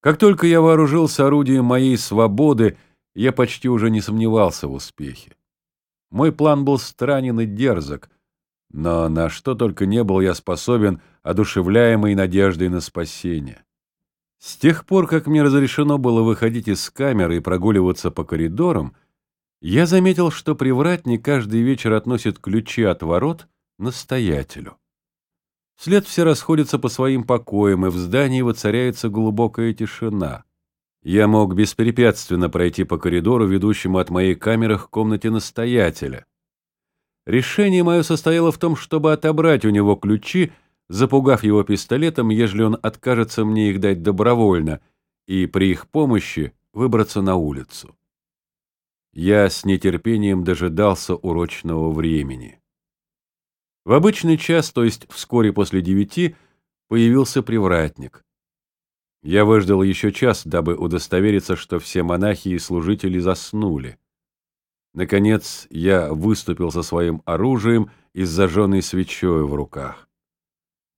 Как только я вооружился орудием моей свободы, я почти уже не сомневался в успехе. Мой план был странен и дерзок, но на что только не был я способен, одушевляемый надеждой на спасение. С тех пор, как мне разрешено было выходить из камеры и прогуливаться по коридорам, я заметил, что привратник каждый вечер относит ключи от ворот настоятелю. Вслед все расходятся по своим покоям, и в здании воцаряется глубокая тишина. Я мог беспрепятственно пройти по коридору, ведущему от моей камеры к комнате настоятеля. Решение мое состояло в том, чтобы отобрать у него ключи, запугав его пистолетом, ежели он откажется мне их дать добровольно, и при их помощи выбраться на улицу. Я с нетерпением дожидался урочного времени. В обычный час, то есть вскоре после девяти, появился привратник. Я выждал еще час, дабы удостовериться, что все монахи и служители заснули. Наконец я выступил со своим оружием и с зажженной свечой в руках.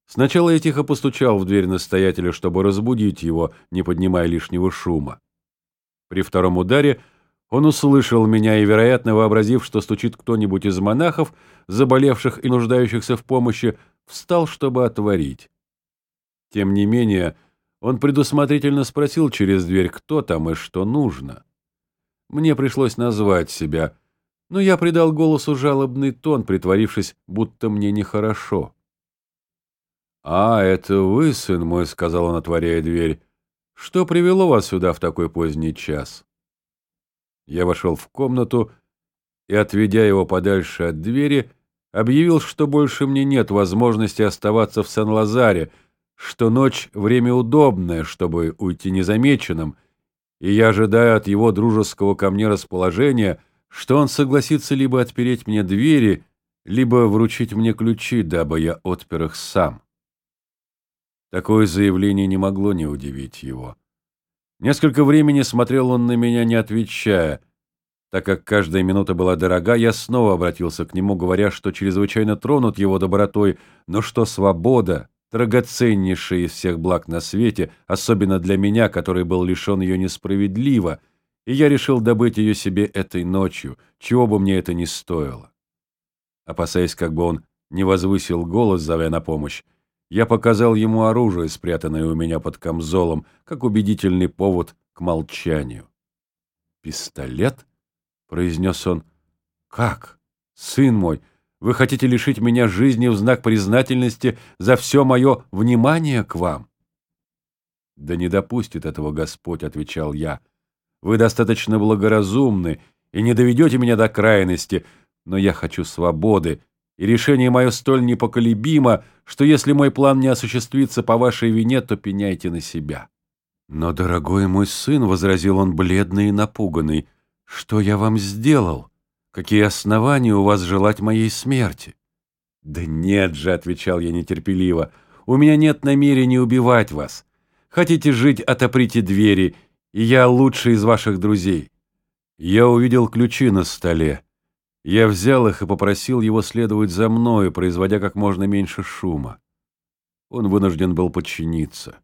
Сначала я тихо постучал в дверь настоятеля, чтобы разбудить его, не поднимая лишнего шума. При втором ударе он услышал меня и, вероятно, вообразив, что стучит кто-нибудь из монахов, заболевших и нуждающихся в помощи, встал, чтобы отворить. Тем не менее, он предусмотрительно спросил через дверь, кто там и что нужно. Мне пришлось назвать себя, но я придал голосу жалобный тон, притворившись, будто мне нехорошо. «А, это вы, сын мой», — сказал он, отворяя дверь. «Что привело вас сюда в такой поздний час?» Я вошел в комнату и, отведя его подальше от двери, объявил, что больше мне нет возможности оставаться в Сан-Лазаре, что ночь — время удобное, чтобы уйти незамеченным, и я ожидаю от его дружеского ко мне расположения, что он согласится либо отпереть мне двери, либо вручить мне ключи, дабы я отпер их сам. Такое заявление не могло не удивить его. Несколько времени смотрел он на меня, не отвечая. Так как каждая минута была дорога, я снова обратился к нему, говоря, что чрезвычайно тронут его добротой, но что свобода, драгоценнейшая из всех благ на свете, особенно для меня, который был лишен ее несправедливо, и я решил добыть ее себе этой ночью, чего бы мне это ни стоило. Опасаясь, как бы он не возвысил голос, зовя на помощь, я показал ему оружие, спрятанное у меня под камзолом, как убедительный повод к молчанию. «Пистолет?» — произнес он. «Как? Сын мой, вы хотите лишить меня жизни в знак признательности за все мое внимание к вам?» «Да не допустит этого Господь», — отвечал я. «Вы достаточно благоразумны и не доведете меня до крайности, но я хочу свободы, и решение мое столь непоколебимо, что если мой план не осуществится по вашей вине, то пеняйте на себя». «Но, дорогой мой сын», — возразил он бледный и напуганный, — «что я вам сделал? Какие основания у вас желать моей смерти?» «Да нет же», — отвечал я нетерпеливо, — «у меня нет намерения убивать вас. Хотите жить, отоприте двери, и я лучший из ваших друзей». Я увидел ключи на столе. Я взял их и попросил его следовать за мною, производя как можно меньше шума. Он вынужден был подчиниться.